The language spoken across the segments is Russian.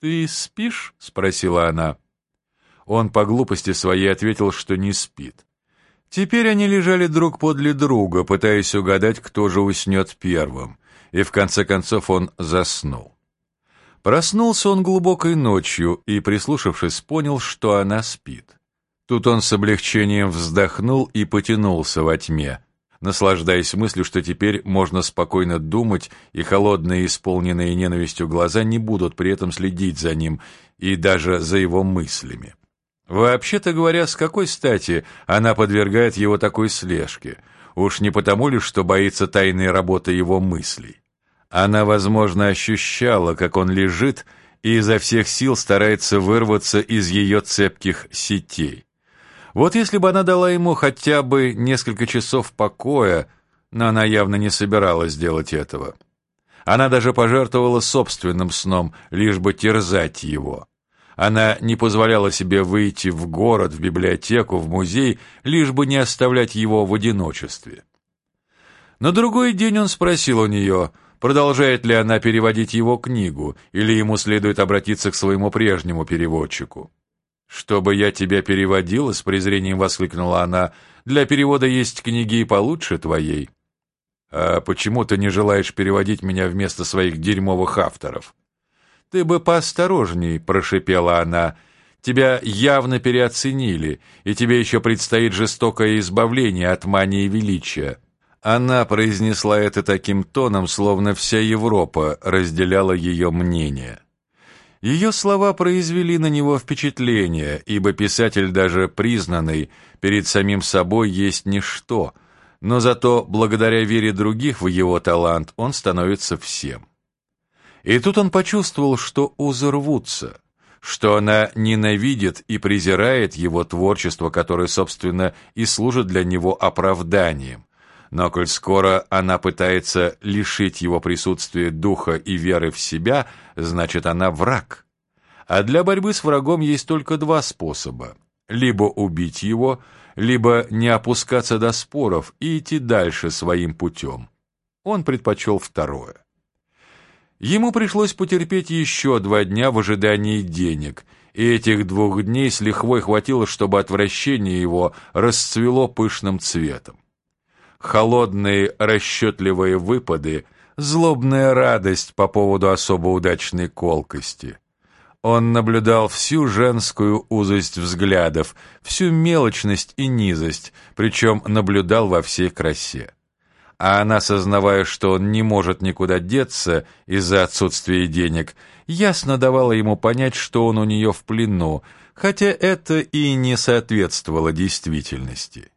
«Ты спишь?» — спросила она. Он по глупости своей ответил, что не спит. Теперь они лежали друг подле друга, пытаясь угадать, кто же уснет первым, и в конце концов он заснул. Проснулся он глубокой ночью и, прислушавшись, понял, что она спит. Тут он с облегчением вздохнул и потянулся во тьме, наслаждаясь мыслью, что теперь можно спокойно думать, и холодные, исполненные ненавистью глаза не будут при этом следить за ним и даже за его мыслями. Вообще-то говоря, с какой стати она подвергает его такой слежке? Уж не потому ли, что боится тайной работы его мыслей? Она, возможно, ощущала, как он лежит, и изо всех сил старается вырваться из ее цепких сетей. Вот если бы она дала ему хотя бы несколько часов покоя, но она явно не собиралась делать этого. Она даже пожертвовала собственным сном, лишь бы терзать его. Она не позволяла себе выйти в город, в библиотеку, в музей, лишь бы не оставлять его в одиночестве. На другой день он спросил у нее, продолжает ли она переводить его книгу, или ему следует обратиться к своему прежнему переводчику. «Чтобы я тебя переводила?» — с презрением воскликнула она. «Для перевода есть книги и получше твоей». «А почему ты не желаешь переводить меня вместо своих дерьмовых авторов?» «Ты бы поосторожней», — прошипела она. «Тебя явно переоценили, и тебе еще предстоит жестокое избавление от мании величия». Она произнесла это таким тоном, словно вся Европа разделяла ее мнение. Ее слова произвели на него впечатление, ибо писатель даже признанный перед самим собой есть ничто, но зато благодаря вере других в его талант он становится всем. И тут он почувствовал, что узы рвутся, что она ненавидит и презирает его творчество, которое, собственно, и служит для него оправданием, но коль скоро она пытается лишить его присутствия духа и веры в себя, значит, она враг. А для борьбы с врагом есть только два способа. Либо убить его, либо не опускаться до споров и идти дальше своим путем. Он предпочел второе. Ему пришлось потерпеть еще два дня в ожидании денег, и этих двух дней с лихвой хватило, чтобы отвращение его расцвело пышным цветом холодные расчетливые выпады, злобная радость по поводу особо удачной колкости. Он наблюдал всю женскую узость взглядов, всю мелочность и низость, причем наблюдал во всей красе. А она, сознавая, что он не может никуда деться из-за отсутствия денег, ясно давала ему понять, что он у нее в плену, хотя это и не соответствовало действительности.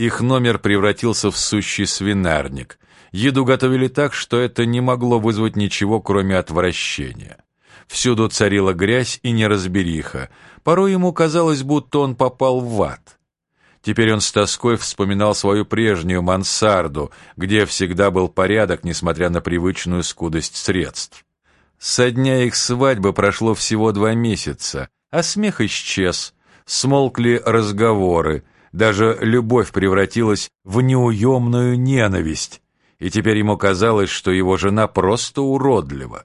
Их номер превратился в сущий свинарник. Еду готовили так, что это не могло вызвать ничего, кроме отвращения. Всюду царила грязь и неразбериха. Порой ему казалось, будто он попал в ад. Теперь он с тоской вспоминал свою прежнюю мансарду, где всегда был порядок, несмотря на привычную скудость средств. Со дня их свадьбы прошло всего два месяца, а смех исчез, смолкли разговоры, даже любовь превратилась в неуемную ненависть, и теперь ему казалось, что его жена просто уродлива.